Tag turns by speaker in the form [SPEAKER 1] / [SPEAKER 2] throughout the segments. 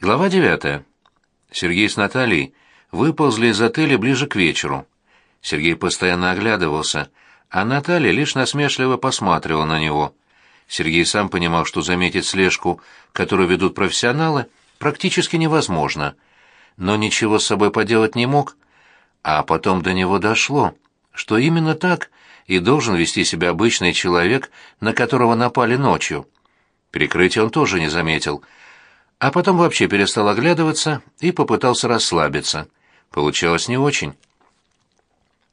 [SPEAKER 1] Глава девятая. Сергей с Натальей выползли из отеля ближе к вечеру. Сергей постоянно оглядывался, а Наталья лишь насмешливо посматривала на него. Сергей сам понимал, что заметить слежку, которую ведут профессионалы, практически невозможно, но ничего с собой поделать не мог. А потом до него дошло, что именно так и должен вести себя обычный человек, на которого напали ночью. Прикрытие он тоже не заметил — а потом вообще перестал оглядываться и попытался расслабиться. Получалось не очень.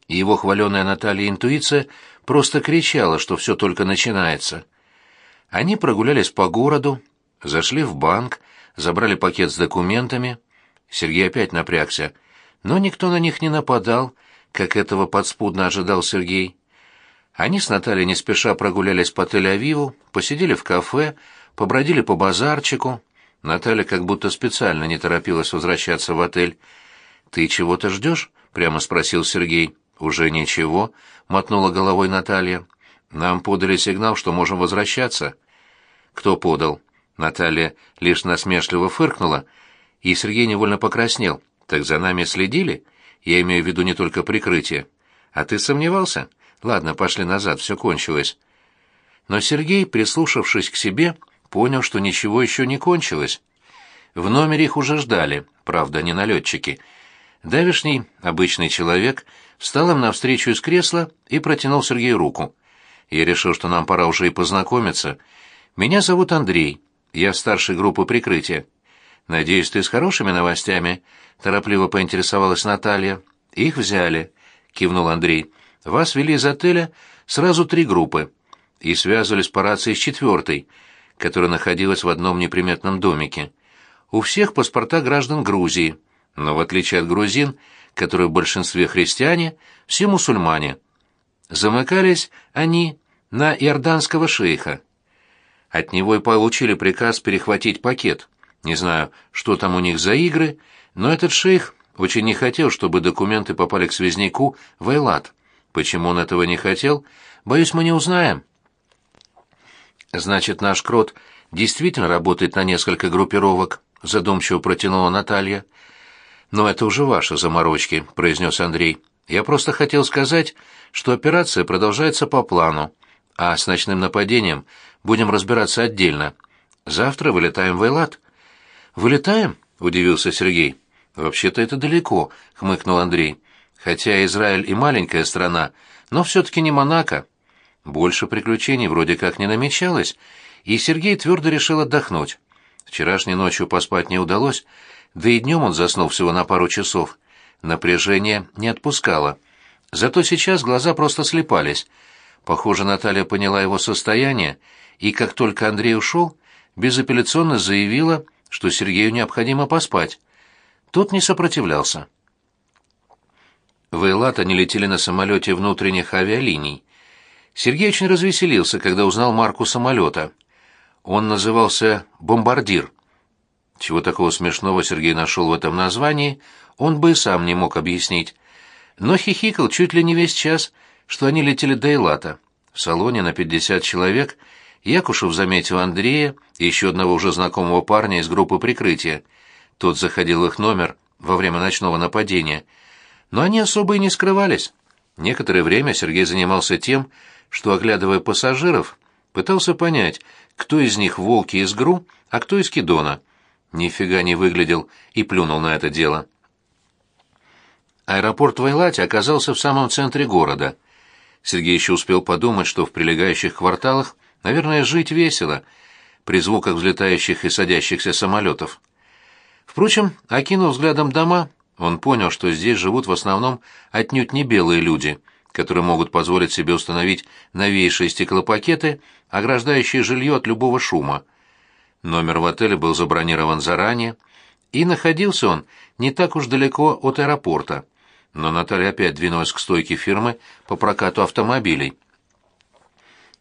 [SPEAKER 1] Его хваленая Наталья интуиция просто кричала, что все только начинается. Они прогулялись по городу, зашли в банк, забрали пакет с документами. Сергей опять напрягся, но никто на них не нападал, как этого подспудно ожидал Сергей. Они с Натальей не спеша прогулялись по Тель-Авиву, посидели в кафе, побродили по базарчику, Наталья как будто специально не торопилась возвращаться в отель. «Ты чего-то ждешь?» — прямо спросил Сергей. «Уже ничего», — мотнула головой Наталья. «Нам подали сигнал, что можем возвращаться». «Кто подал?» Наталья лишь насмешливо фыркнула, и Сергей невольно покраснел. «Так за нами следили? Я имею в виду не только прикрытие. А ты сомневался? Ладно, пошли назад, все кончилось». Но Сергей, прислушавшись к себе, понял, что ничего еще не кончилось. В номере их уже ждали, правда, не налетчики. Давишний, обычный человек, встал им навстречу из кресла и протянул Сергею руку. Я решил, что нам пора уже и познакомиться. Меня зовут Андрей, я старший группы прикрытия. Надеюсь, ты с хорошими новостями? Торопливо поинтересовалась Наталья. Их взяли, кивнул Андрей. Вас вели из отеля сразу три группы и связывались по рации с четвертой — которая находилась в одном неприметном домике. У всех паспорта граждан Грузии, но в отличие от грузин, которые в большинстве христиане, все мусульмане. Замыкались они на иорданского шейха. От него и получили приказ перехватить пакет. Не знаю, что там у них за игры, но этот шейх очень не хотел, чтобы документы попали к связняку в Эйлат. Почему он этого не хотел, боюсь, мы не узнаем. Значит, наш крот действительно работает на несколько группировок, задумчиво протянула Наталья. Но это уже ваши заморочки, произнес Андрей. Я просто хотел сказать, что операция продолжается по плану, а с ночным нападением будем разбираться отдельно. Завтра вылетаем в Эйлат. Вылетаем? удивился Сергей. Вообще-то это далеко, хмыкнул Андрей. Хотя Израиль и маленькая страна, но все-таки не Монако. Больше приключений вроде как не намечалось, и Сергей твердо решил отдохнуть. Вчерашней ночью поспать не удалось, да и днем он заснул всего на пару часов. Напряжение не отпускало. Зато сейчас глаза просто слепались. Похоже, Наталья поняла его состояние, и как только Андрей ушел, безапелляционно заявила, что Сергею необходимо поспать. Тот не сопротивлялся. В Эйлат они летели на самолете внутренних авиалиний. Сергей очень развеселился, когда узнал марку самолета. Он назывался «Бомбардир». Чего такого смешного Сергей нашел в этом названии, он бы и сам не мог объяснить. Но хихикал чуть ли не весь час, что они летели до Элата. В салоне на пятьдесят человек Якушев заметил Андрея и еще одного уже знакомого парня из группы прикрытия. Тот заходил в их номер во время ночного нападения. Но они особо и не скрывались. Некоторое время Сергей занимался тем, что, оглядывая пассажиров, пытался понять, кто из них волки из ГРУ, а кто из Кидона. Нифига не выглядел и плюнул на это дело. Аэропорт Вайлати оказался в самом центре города. Сергей еще успел подумать, что в прилегающих кварталах, наверное, жить весело, при звуках взлетающих и садящихся самолетов. Впрочем, окинув взглядом дома, он понял, что здесь живут в основном отнюдь не белые люди — которые могут позволить себе установить новейшие стеклопакеты, ограждающие жилье от любого шума. Номер в отеле был забронирован заранее, и находился он не так уж далеко от аэропорта. Но Наталья опять двинулась к стойке фирмы по прокату автомобилей.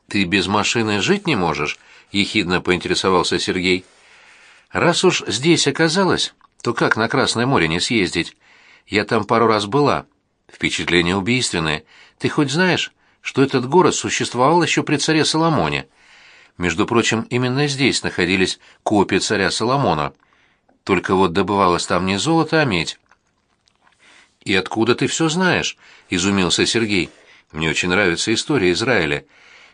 [SPEAKER 1] «Ты без машины жить не можешь?» — ехидно поинтересовался Сергей. «Раз уж здесь оказалось, то как на Красное море не съездить? Я там пару раз была. Впечатление убийственное. Ты хоть знаешь, что этот город существовал еще при царе Соломоне? Между прочим, именно здесь находились копии царя Соломона. только вот добывалось там не золото, а медь. «И откуда ты все знаешь?» — изумился Сергей. «Мне очень нравится история Израиля.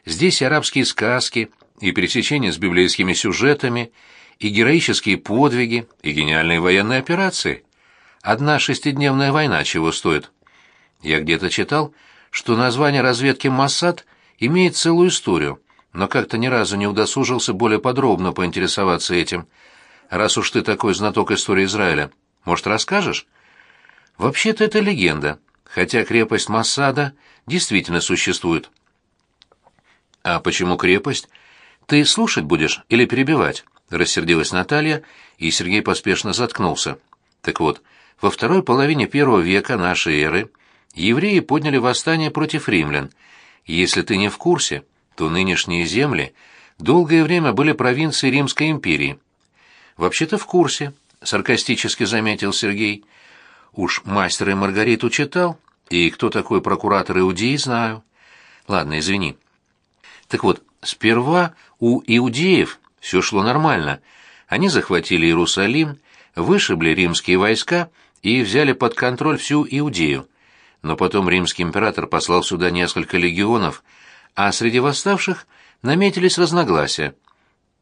[SPEAKER 1] Здесь и арабские сказки, и пересечения с библейскими сюжетами, и героические подвиги, и гениальные военные операции. Одна шестидневная война чего стоит. Я где-то читал, что название разведки «Моссад» имеет целую историю, но как-то ни разу не удосужился более подробно поинтересоваться этим. Раз уж ты такой знаток истории Израиля, может, расскажешь?» Вообще-то это легенда, хотя крепость Массада действительно существует. А почему крепость? Ты слушать будешь или перебивать? Рассердилась Наталья, и Сергей поспешно заткнулся. Так вот, во второй половине первого века нашей эры евреи подняли восстание против римлян. Если ты не в курсе, то нынешние земли долгое время были провинцией Римской империи. Вообще-то в курсе, саркастически заметил Сергей. Уж мастера и Маргариту читал, и кто такой прокуратор Иудеи, знаю. Ладно, извини. Так вот, сперва у иудеев все шло нормально. Они захватили Иерусалим, вышибли римские войска и взяли под контроль всю Иудею. Но потом римский император послал сюда несколько легионов, а среди восставших наметились разногласия.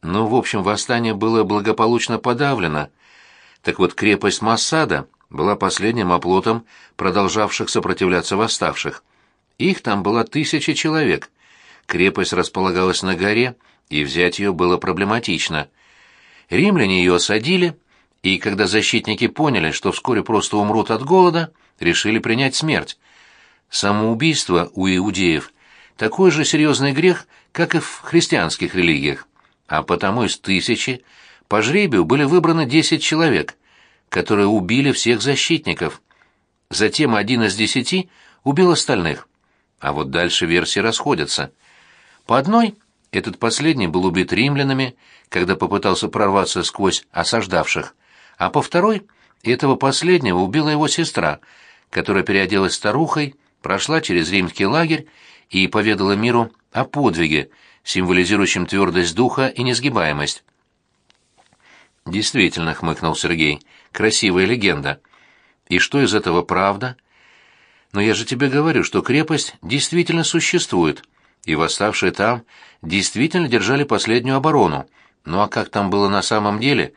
[SPEAKER 1] Но, в общем, восстание было благополучно подавлено. Так вот, крепость Массада — была последним оплотом продолжавших сопротивляться восставших. Их там было тысячи человек. Крепость располагалась на горе, и взять ее было проблематично. Римляне ее осадили, и когда защитники поняли, что вскоре просто умрут от голода, решили принять смерть. Самоубийство у иудеев – такой же серьезный грех, как и в христианских религиях, а потому из тысячи по жребию были выбраны десять человек, которые убили всех защитников. Затем один из десяти убил остальных. А вот дальше версии расходятся. По одной, этот последний был убит римлянами, когда попытался прорваться сквозь осаждавших, а по второй, этого последнего убила его сестра, которая переоделась старухой, прошла через римский лагерь и поведала миру о подвиге, символизирующем твердость духа и несгибаемость. Действительно, хмыкнул Сергей, красивая легенда. И что из этого правда? Но я же тебе говорю, что крепость действительно существует, и восставшие там действительно держали последнюю оборону. Ну а как там было на самом деле?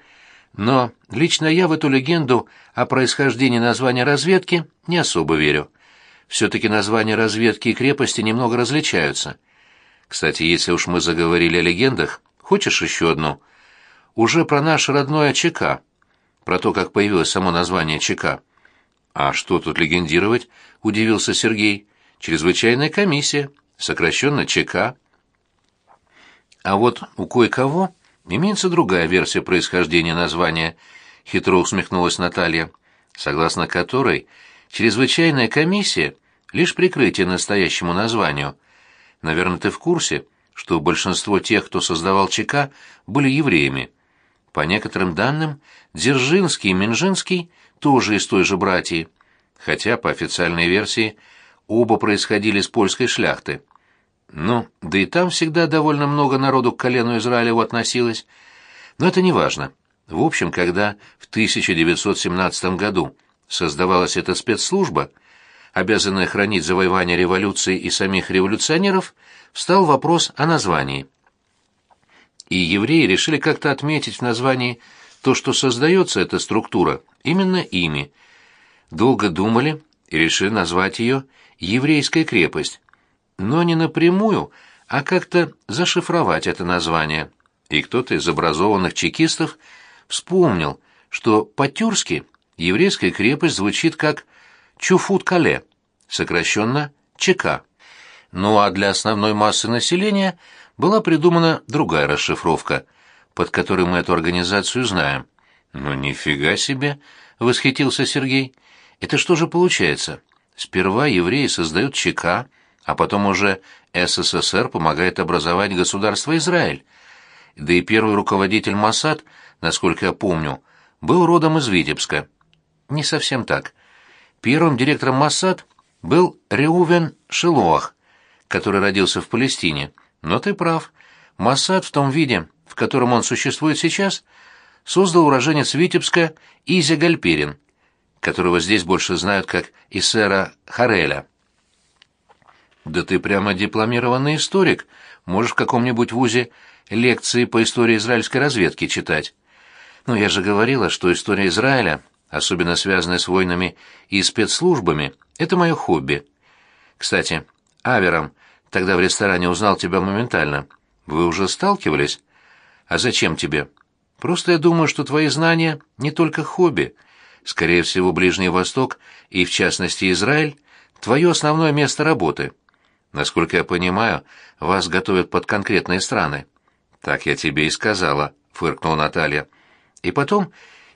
[SPEAKER 1] Но лично я в эту легенду о происхождении названия разведки не особо верю. Все-таки названия разведки и крепости немного различаются. Кстати, если уж мы заговорили о легендах, хочешь еще одну? уже про наш родной ЧК, про то, как появилось само название ЧК. «А что тут легендировать?» — удивился Сергей. «Чрезвычайная комиссия, сокращенно ЧК». А вот у кое-кого имеется другая версия происхождения названия, хитро усмехнулась Наталья, согласно которой чрезвычайная комиссия — лишь прикрытие настоящему названию. Наверное, ты в курсе, что большинство тех, кто создавал ЧК, были евреями. По некоторым данным, Дзержинский и Минжинский тоже из той же братьи, хотя, по официальной версии, оба происходили с польской шляхты. Ну, да и там всегда довольно много народу к колену Израилеву относилось. Но это не важно. В общем, когда в 1917 году создавалась эта спецслужба, обязанная хранить завоевание революции и самих революционеров, встал вопрос о названии – и евреи решили как-то отметить в названии то, что создается эта структура, именно ими. Долго думали и решили назвать ее «Еврейская крепость», но не напрямую, а как-то зашифровать это название. И кто-то из образованных чекистов вспомнил, что по-тюркски еврейская крепость звучит как «Чуфут-Кале», сокращенно «ЧК». Ну а для основной массы населения – была придумана другая расшифровка, под которой мы эту организацию знаем. «Ну, нифига себе!» — восхитился Сергей. «Это что же получается? Сперва евреи создают ЧК, а потом уже СССР помогает образовать государство Израиль. Да и первый руководитель Моссад, насколько я помню, был родом из Витебска. Не совсем так. Первым директором Моссад был Реувен Шилоах, который родился в Палестине. Но ты прав. Моссад в том виде, в котором он существует сейчас, создал уроженец Витебска Изя Гальперин, которого здесь больше знают как Исера Хареля. «Да ты прямо дипломированный историк, можешь в каком-нибудь вузе лекции по истории израильской разведки читать. Но я же говорила, что история Израиля, особенно связанная с войнами и спецслужбами, это мое хобби. Кстати, Авером тогда в ресторане узнал тебя моментально. Вы уже сталкивались? А зачем тебе? Просто я думаю, что твои знания не только хобби. Скорее всего, Ближний Восток и, в частности, Израиль — твое основное место работы. Насколько я понимаю, вас готовят под конкретные страны. Так я тебе и сказала, фыркнула Наталья. И потом,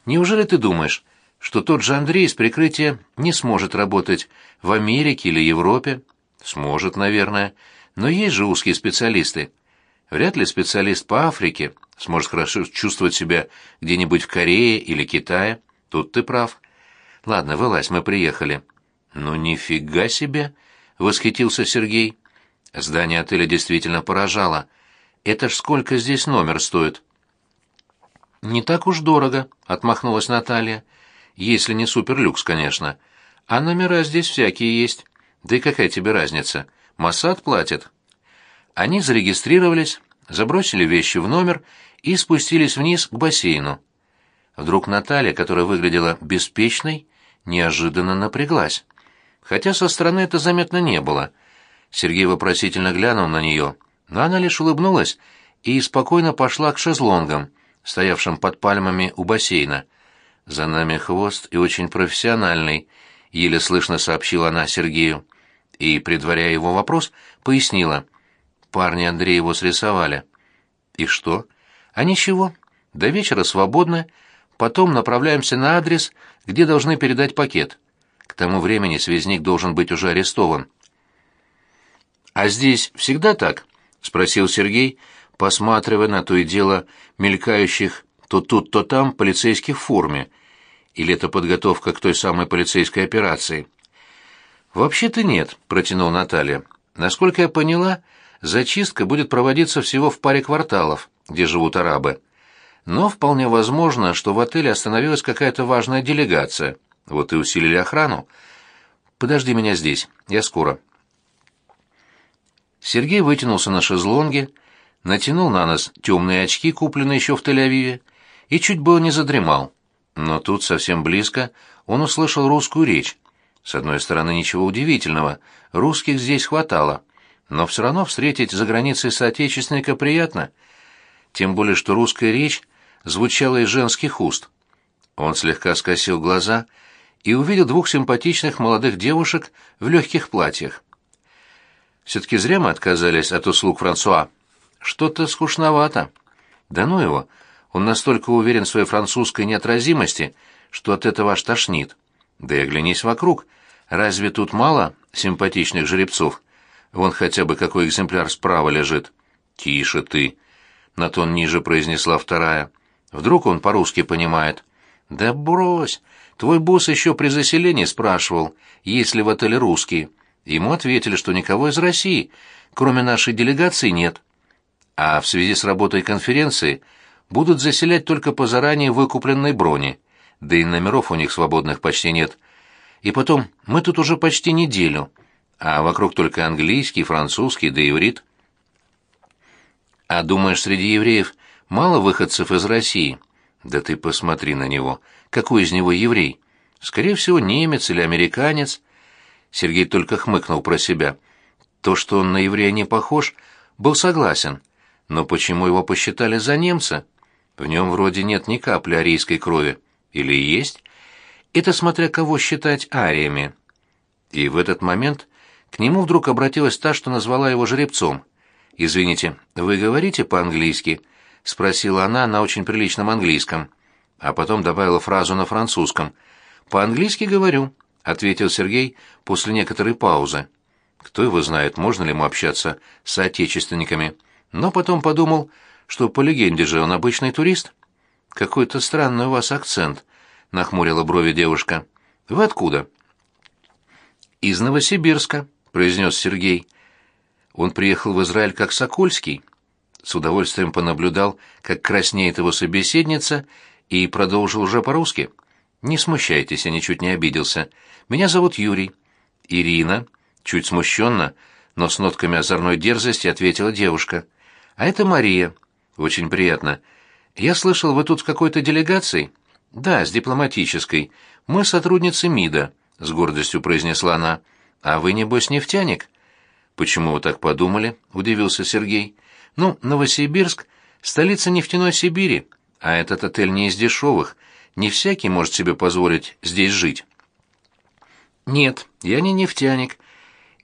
[SPEAKER 1] неужели ты думаешь, что тот же Андрей из прикрытия не сможет работать в Америке или Европе? Сможет, наверное, но есть же узкие специалисты. Вряд ли специалист по Африке сможет хорошо чувствовать себя где-нибудь в Корее или Китае. Тут ты прав. Ладно, вылазь, мы приехали. Ну нифига себе, восхитился Сергей. Здание отеля действительно поражало. Это ж сколько здесь номер стоит? Не так уж дорого, отмахнулась Наталья. Если не суперлюкс, конечно. А номера здесь всякие есть. Да и какая тебе разница? Массад платит. Они зарегистрировались, забросили вещи в номер и спустились вниз к бассейну. Вдруг Наталья, которая выглядела беспечной, неожиданно напряглась. Хотя со стороны это заметно не было. Сергей вопросительно глянул на нее, но она лишь улыбнулась и спокойно пошла к шезлонгам, стоявшим под пальмами у бассейна. «За нами хвост и очень профессиональный», — еле слышно сообщила она Сергею. И, предваряя его вопрос, пояснила. «Парни Андрея его срисовали». «И что?» «А ничего. До вечера свободно. Потом направляемся на адрес, где должны передать пакет. Тому времени связник должен быть уже арестован». «А здесь всегда так?» — спросил Сергей, посматривая на то и дело мелькающих то тут, то там полицейских в форме. Или это подготовка к той самой полицейской операции? «Вообще-то нет», — протянул Наталья. «Насколько я поняла, зачистка будет проводиться всего в паре кварталов, где живут арабы. Но вполне возможно, что в отеле остановилась какая-то важная делегация. Вот и усилили охрану. Подожди меня здесь, я скоро». Сергей вытянулся на шезлонге, натянул на нос темные очки, купленные еще в Тель-Авиве, и чуть было не задремал. Но тут, совсем близко, он услышал русскую речь. С одной стороны, ничего удивительного, русских здесь хватало, но все равно встретить за границей соотечественника приятно, тем более что русская речь звучала из женских уст. Он слегка скосил глаза и увидел двух симпатичных молодых девушек в легких платьях. Все-таки зря мы отказались от услуг Франсуа. Что-то скучновато. Да ну его, он настолько уверен в своей французской неотразимости, что от этого аж тошнит. Да и оглянись вокруг. Разве тут мало симпатичных жеребцов? Вон хотя бы какой экземпляр справа лежит. Тише ты, на тон ниже произнесла вторая. Вдруг он по-русски понимает. Да брось. Твой босс еще при заселении спрашивал, есть ли в отеле русские. Ему ответили, что никого из России, кроме нашей делегации, нет. А в связи с работой конференции будут заселять только по заранее выкупленной броне, да и номеров у них свободных почти нет. И потом, мы тут уже почти неделю, а вокруг только английский, французский, да иврит. А думаешь, среди евреев мало выходцев из России? Да ты посмотри на него. Какой из него еврей? Скорее всего, немец или американец. Сергей только хмыкнул про себя. То, что он на еврея не похож, был согласен. Но почему его посчитали за немца? В нем вроде нет ни капли арийской крови. Или есть? Это смотря кого считать ариями. И в этот момент к нему вдруг обратилась та, что назвала его жеребцом. «Извините, вы говорите по-английски?» — спросила она на очень приличном английском. А потом добавила фразу на французском. «По-английски говорю», — ответил Сергей после некоторой паузы. Кто его знает, можно ли ему общаться с соотечественниками. Но потом подумал, что по легенде же он обычный турист. Какой-то странный у вас акцент, нахмурила брови девушка. Вы откуда? Из Новосибирска, произнес Сергей. Он приехал в Израиль как Сокольский. С удовольствием понаблюдал, как краснеет его собеседница, и продолжил уже по-русски. «Не смущайтесь, я ничуть не обиделся. Меня зовут Юрий». «Ирина», чуть смущенно, но с нотками озорной дерзости ответила девушка. «А это Мария. Очень приятно. Я слышал, вы тут в какой-то делегации?» «Да, с дипломатической. Мы сотрудницы МИДа», — с гордостью произнесла она. «А вы, небось, нефтяник?» «Почему вы так подумали?» — удивился Сергей. «Ну, Новосибирск — столица нефтяной Сибири, а этот отель не из дешевых. Не всякий может себе позволить здесь жить». «Нет, я не нефтяник.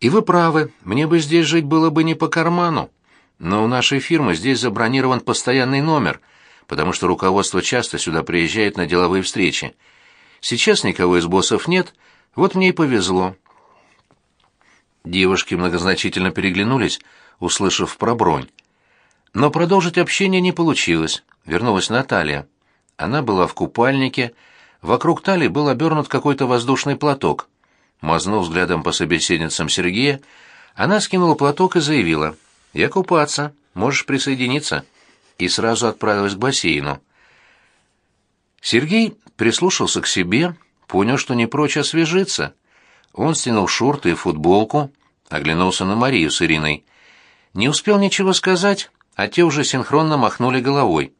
[SPEAKER 1] И вы правы, мне бы здесь жить было бы не по карману. Но у нашей фирмы здесь забронирован постоянный номер, потому что руководство часто сюда приезжает на деловые встречи. Сейчас никого из боссов нет, вот мне и повезло». Девушки многозначительно переглянулись, услышав про бронь. Но продолжить общение не получилось. Вернулась Наталья. Она была в купальнике, вокруг талии был обернут какой-то воздушный платок. Мазнув взглядом по собеседницам Сергея, она скинула платок и заявила, «Я купаться, можешь присоединиться», и сразу отправилась к бассейну. Сергей прислушался к себе, понял, что не прочь освежиться. Он стянул шорты и футболку, оглянулся на Марию с Ириной. Не успел ничего сказать, а те уже синхронно махнули головой.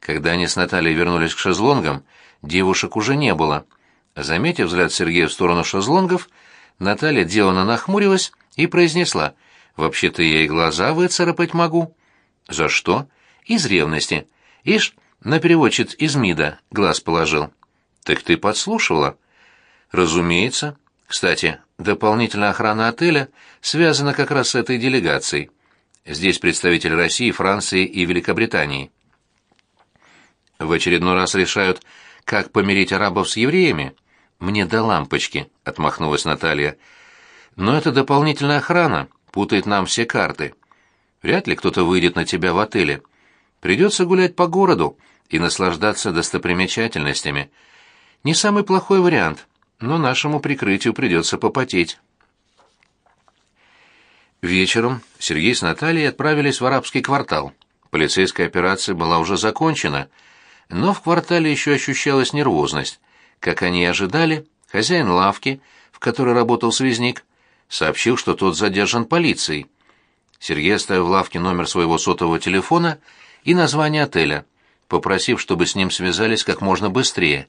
[SPEAKER 1] Когда они с Натальей вернулись к шезлонгам, девушек уже не было. Заметив взгляд Сергея в сторону шезлонгов, Наталья деланно нахмурилась и произнесла, «Вообще-то я и глаза выцарапать могу». «За что?» «Из ревности. Ишь, на переводчик из МИДа глаз положил». «Так ты подслушивала?» «Разумеется. Кстати, дополнительная охрана отеля связана как раз с этой делегацией. Здесь представители России, Франции и Великобритании. В очередной раз решают, как помирить арабов с евреями. Мне до лампочки, отмахнулась Наталья. Но это дополнительная охрана, путает нам все карты. Вряд ли кто-то выйдет на тебя в отеле. Придется гулять по городу и наслаждаться достопримечательностями. Не самый плохой вариант, но нашему прикрытию придется попотеть. Вечером Сергей с Натальей отправились в арабский квартал. Полицейская операция была уже закончена, но в квартале еще ощущалась нервозность. Как они и ожидали, хозяин лавки, в которой работал связник, сообщил, что тот задержан полицией. Сергей оставил в лавке номер своего сотового телефона и название отеля, попросив, чтобы с ним связались как можно быстрее.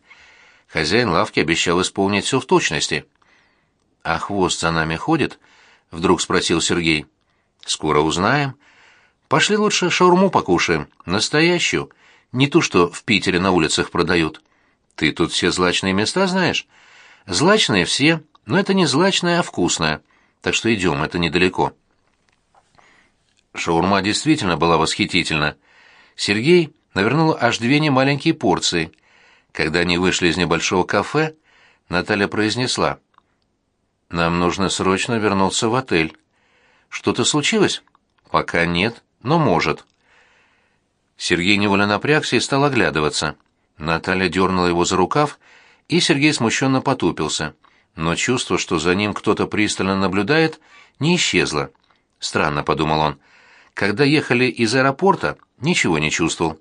[SPEAKER 1] Хозяин лавки обещал исполнить все в точности. «А хвост за нами ходит?» — вдруг спросил Сергей. «Скоро узнаем. Пошли лучше шаурму покушаем, настоящую, не ту, что в Питере на улицах продают. Ты тут все злачные места знаешь? Злачные все, но это не злачное, а вкусное. Так что идем, это недалеко». Шаурма действительно была восхитительна. Сергей навернул аж две немаленькие порции. Когда они вышли из небольшого кафе, Наталья произнесла — нам нужно срочно вернуться в отель. Что-то случилось? Пока нет, но может. Сергей невольно напрягся и стал оглядываться. Наталья дернула его за рукав, и Сергей смущенно потупился. Но чувство, что за ним кто-то пристально наблюдает, не исчезло. Странно, подумал он. Когда ехали из аэропорта, ничего не чувствовал.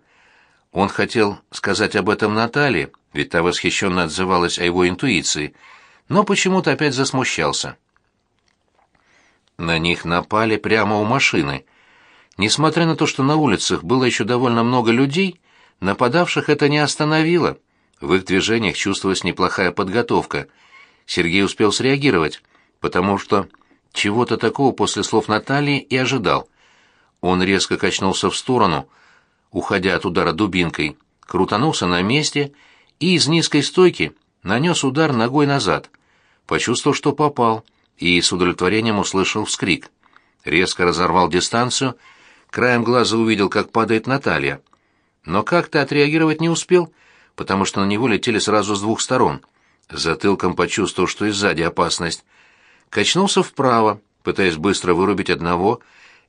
[SPEAKER 1] Он хотел сказать об этом Наталье, ведь та восхищенно отзывалась о его интуиции — но почему-то опять засмущался. На них напали прямо у машины. Несмотря на то, что на улицах было еще довольно много людей, нападавших это не остановило. В их движениях чувствовалась неплохая подготовка. Сергей успел среагировать, потому что чего-то такого после слов Натальи и ожидал. Он резко качнулся в сторону, уходя от удара дубинкой, крутанулся на месте и из низкой стойки нанес удар ногой назад почувствовал, что попал, и с удовлетворением услышал вскрик. Резко разорвал дистанцию, краем глаза увидел, как падает Наталья. Но как-то отреагировать не успел, потому что на него летели сразу с двух сторон. Затылком почувствовал, что и сзади опасность. Качнулся вправо, пытаясь быстро вырубить одного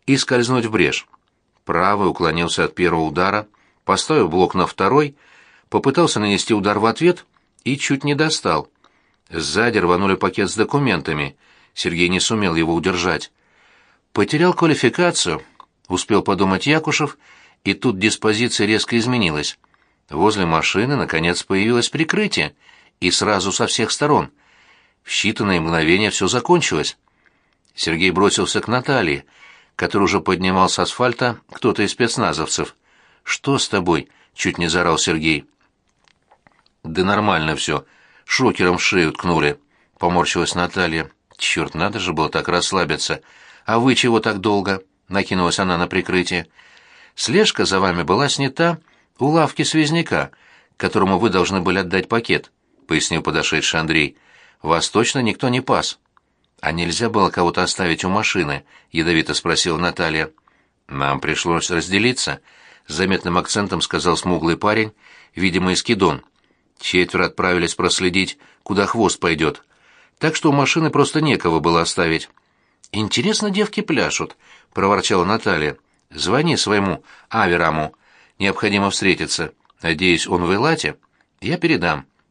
[SPEAKER 1] и скользнуть в брешь. Правый уклонился от первого удара, поставил блок на второй, попытался нанести удар в ответ и чуть не достал — Сзади рванули пакет с документами. Сергей не сумел его удержать. Потерял квалификацию, успел подумать Якушев, и тут диспозиция резко изменилась. Возле машины, наконец, появилось прикрытие, и сразу со всех сторон. В считанные мгновения все закончилось. Сергей бросился к Наталье, который уже поднимал с асфальта кто-то из спецназовцев. «Что с тобой?» — чуть не заорал Сергей. «Да нормально все. Шокером в шею ткнули», — поморщилась Наталья. «Черт, надо же было так расслабиться. А вы чего так долго?» — накинулась она на прикрытие. «Слежка за вами была снята у лавки связняка, которому вы должны были отдать пакет», — пояснил подошедший Андрей. «Вас точно никто не пас». «А нельзя было кого-то оставить у машины?» — ядовито спросила Наталья. «Нам пришлось разделиться», — заметным акцентом сказал смуглый парень, видимо, из Кидон. Четверо отправились проследить, куда хвост пойдет. Так что у машины просто некого было оставить. «Интересно, девки пляшут», — проворчала Наталья. «Звони своему Авераму. Необходимо встретиться. Надеюсь, он в Элате? Я передам».